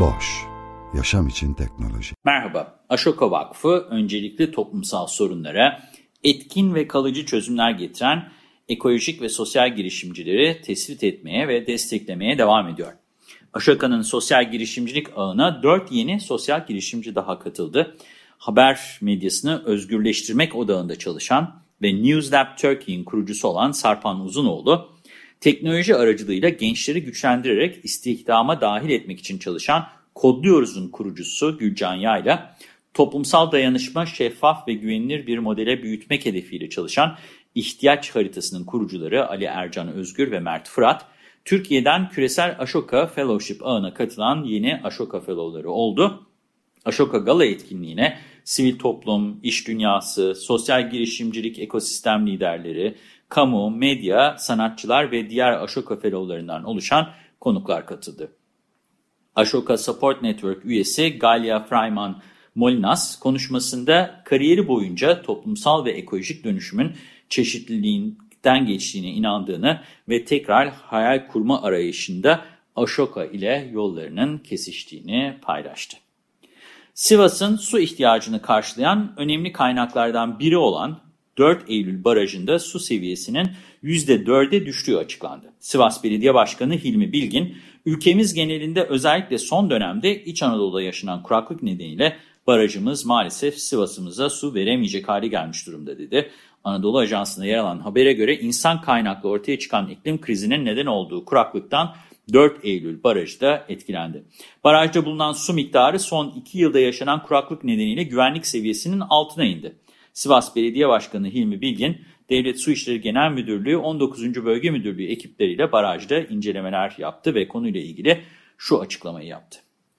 Boş, yaşam için teknoloji. Merhaba, Aşoka Vakfı öncelikli toplumsal sorunlara etkin ve kalıcı çözümler getiren ekolojik ve sosyal girişimcileri tespit etmeye ve desteklemeye devam ediyor. Aşoka'nın sosyal girişimcilik ağına 4 yeni sosyal girişimci daha katıldı. Haber medyasını özgürleştirmek odağında çalışan ve Newslab Turkey'in kurucusu olan Sarpan Uzunoğlu, teknoloji aracılığıyla gençleri güçlendirerek istihdama dahil etmek için çalışan Kodluyoruz'un kurucusu Gülcan Yayla, toplumsal dayanışma şeffaf ve güvenilir bir modele büyütmek hedefiyle çalışan ihtiyaç haritasının kurucuları Ali Ercan Özgür ve Mert Fırat, Türkiye'den küresel Ashoka Fellowship ağına katılan yeni Ashoka Fellow'ları oldu. Ashoka Gala etkinliğine sivil toplum, iş dünyası, sosyal girişimcilik ekosistem liderleri, kamu, medya, sanatçılar ve diğer Ashoka Fellow'larından oluşan konuklar katıldı. Ashoka Support Network üyesi Galia Freiman Molinas konuşmasında kariyeri boyunca toplumsal ve ekolojik dönüşümün çeşitliliğinden geçtiğine inandığını ve tekrar hayal kurma arayışında Ashoka ile yollarının kesiştiğini paylaştı. Sivas'ın su ihtiyacını karşılayan önemli kaynaklardan biri olan 4 Eylül Barajı'nda su seviyesinin %4'e düştüğü açıklandı. Sivas Belediye Başkanı Hilmi Bilgin, ülkemiz genelinde özellikle son dönemde İç Anadolu'da yaşanan kuraklık nedeniyle barajımız maalesef Sivas'ımıza su veremeyecek hale gelmiş durumda dedi. Anadolu Ajansı'nda yer alan habere göre insan kaynaklı ortaya çıkan iklim krizinin neden olduğu kuraklıktan 4 Eylül barajı da etkilendi. Barajda bulunan su miktarı son 2 yılda yaşanan kuraklık nedeniyle güvenlik seviyesinin altına indi. Sivas Belediye Başkanı Hilmi Bilgin, Devlet Su İşleri Genel Müdürlüğü 19. Bölge Müdürlüğü ekipleriyle barajda incelemeler yaptı ve konuyla ilgili şu açıklamayı yaptı.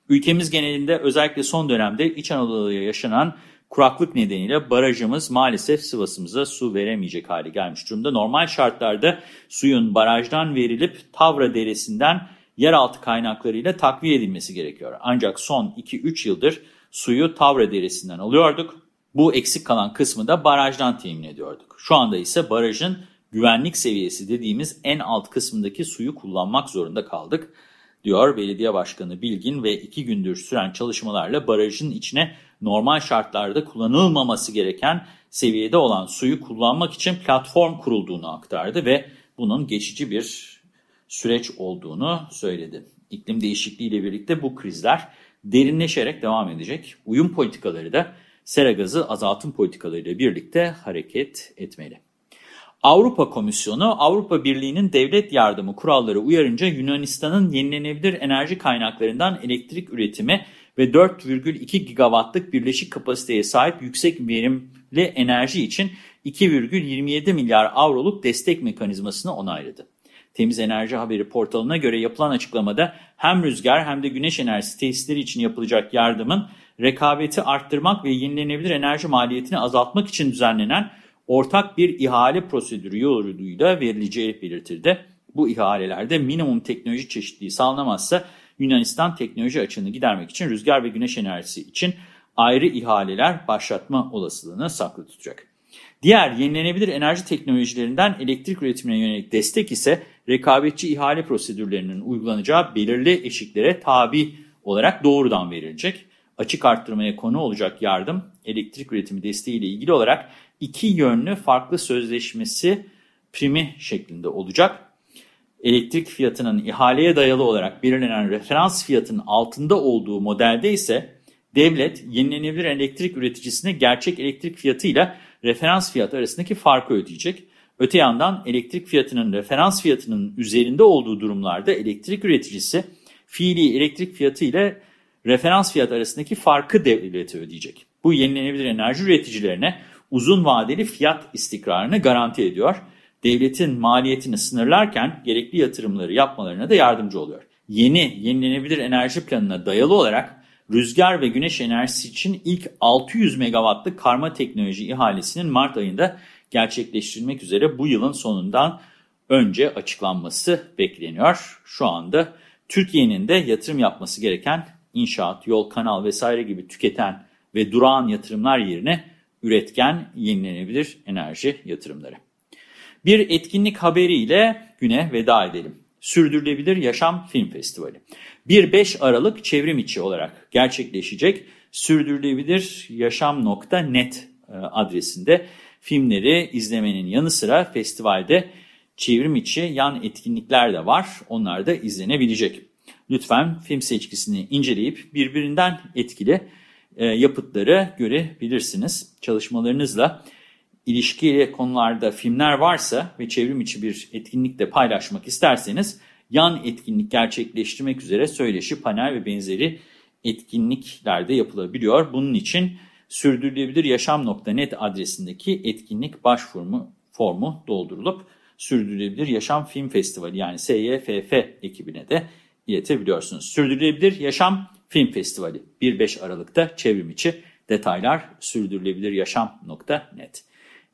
Ülkemiz genelinde özellikle son dönemde İç Anadolu'da yaşanan kuraklık nedeniyle barajımız maalesef Sivas'ımıza su veremeyecek hale gelmiş durumda. Normal şartlarda suyun barajdan verilip Tavra Deresi'nden yeraltı kaynaklarıyla takviye edilmesi gerekiyor. Ancak son 2-3 yıldır suyu Tavra Deresi'nden alıyorduk. Bu eksik kalan kısmı da barajdan temin ediyorduk. Şu anda ise barajın güvenlik seviyesi dediğimiz en alt kısmındaki suyu kullanmak zorunda kaldık diyor Belediye Başkanı Bilgin ve iki gündür süren çalışmalarla barajın içine normal şartlarda kullanılmaması gereken seviyede olan suyu kullanmak için platform kurulduğunu aktardı ve bunun geçici bir süreç olduğunu söyledi. İklim değişikliği ile birlikte bu krizler derinleşerek devam edecek. Uyum politikaları da sera gazı azaltım politikalarıyla birlikte hareket etmeli. Avrupa Komisyonu, Avrupa Birliği'nin devlet yardımı kuralları uyarınca Yunanistan'ın yenilenebilir enerji kaynaklarından elektrik üretimi ve 4,2 gigawattlık birleşik kapasiteye sahip yüksek verimli enerji için 2,27 milyar avroluk destek mekanizmasını onayladı. Temiz Enerji Haberi portalına göre yapılan açıklamada hem rüzgar hem de güneş enerjisi tesisleri için yapılacak yardımın rekabeti arttırmak ve yenilenebilir enerji maliyetini azaltmak için düzenlenen ortak bir ihale prosedürü yoluyla verileceği belirtildi. Bu ihalelerde minimum teknoloji çeşitliliği sağlanamazsa Yunanistan teknoloji açığını gidermek için rüzgar ve güneş enerjisi için ayrı ihaleler başlatma olasılığını saklı tutacak. Diğer yenilenebilir enerji teknolojilerinden elektrik üretimine yönelik destek ise rekabetçi ihale prosedürlerinin uygulanacağı belirli eşiklere tabi olarak doğrudan verilecek. Açık arttırmaya konu olacak yardım, elektrik üretimi desteği ile ilgili olarak iki yönlü farklı sözleşmesi primi şeklinde olacak. Elektrik fiyatının ihaleye dayalı olarak belirlenen referans fiyatının altında olduğu modelde ise devlet yenilenebilir elektrik üreticisine gerçek elektrik fiyatıyla referans fiyat arasındaki farkı ödeyecek. Öte yandan elektrik fiyatının referans fiyatının üzerinde olduğu durumlarda elektrik üreticisi fiili elektrik fiyatı ile referans fiyat arasındaki farkı devlete ödeyecek. Bu yenilenebilir enerji üreticilerine uzun vadeli fiyat istikrarını garanti ediyor. devletin maliyetini sınırlarken gerekli yatırımları yapmalarına da yardımcı oluyor. Yeni yenilenebilir enerji planına dayalı olarak rüzgar ve güneş enerjisi için ilk 600 megawattlık karma teknoloji ihalesinin Mart ayında gerçekleştirilmek üzere bu yılın sonundan önce açıklanması bekleniyor. Şu anda Türkiye'nin de yatırım yapması gereken inşaat, yol, kanal vesaire gibi tüketen ve durağan yatırımlar yerine üretken, yenilenebilir enerji yatırımları. Bir etkinlik haberiyle güne veda edelim. Sürdürülebilir Yaşam Film Festivali. 1-5 Aralık çevrim içi olarak gerçekleşecek sürdürülebilir yaşam.net e, adresinde filmleri izlemenin yanı sıra festivalde çevrim içi yan etkinlikler de var. Onlar da izlenebilecek. Lütfen film seçkisini inceleyip birbirinden etkili e, yapıtları görebilirsiniz. Çalışmalarınızla ilişkili konularda filmler varsa ve çevrim içi bir etkinlikte paylaşmak isterseniz yan etkinlik gerçekleştirmek üzere söyleşi, panel ve benzeri etkinliklerde yapılabiliyor. Bunun için sürdürülebiliryaşam.net adresindeki etkinlik başvuru formu doldurulup Sürdürülebilir Yaşam Film Festivali yani SYFF ekibine de iletebiliyorsunuz. Sürdürülebilir Yaşam Film Festivali 1-5 Aralık'ta çevrim içi detaylar sürdürülebiliryaşam.net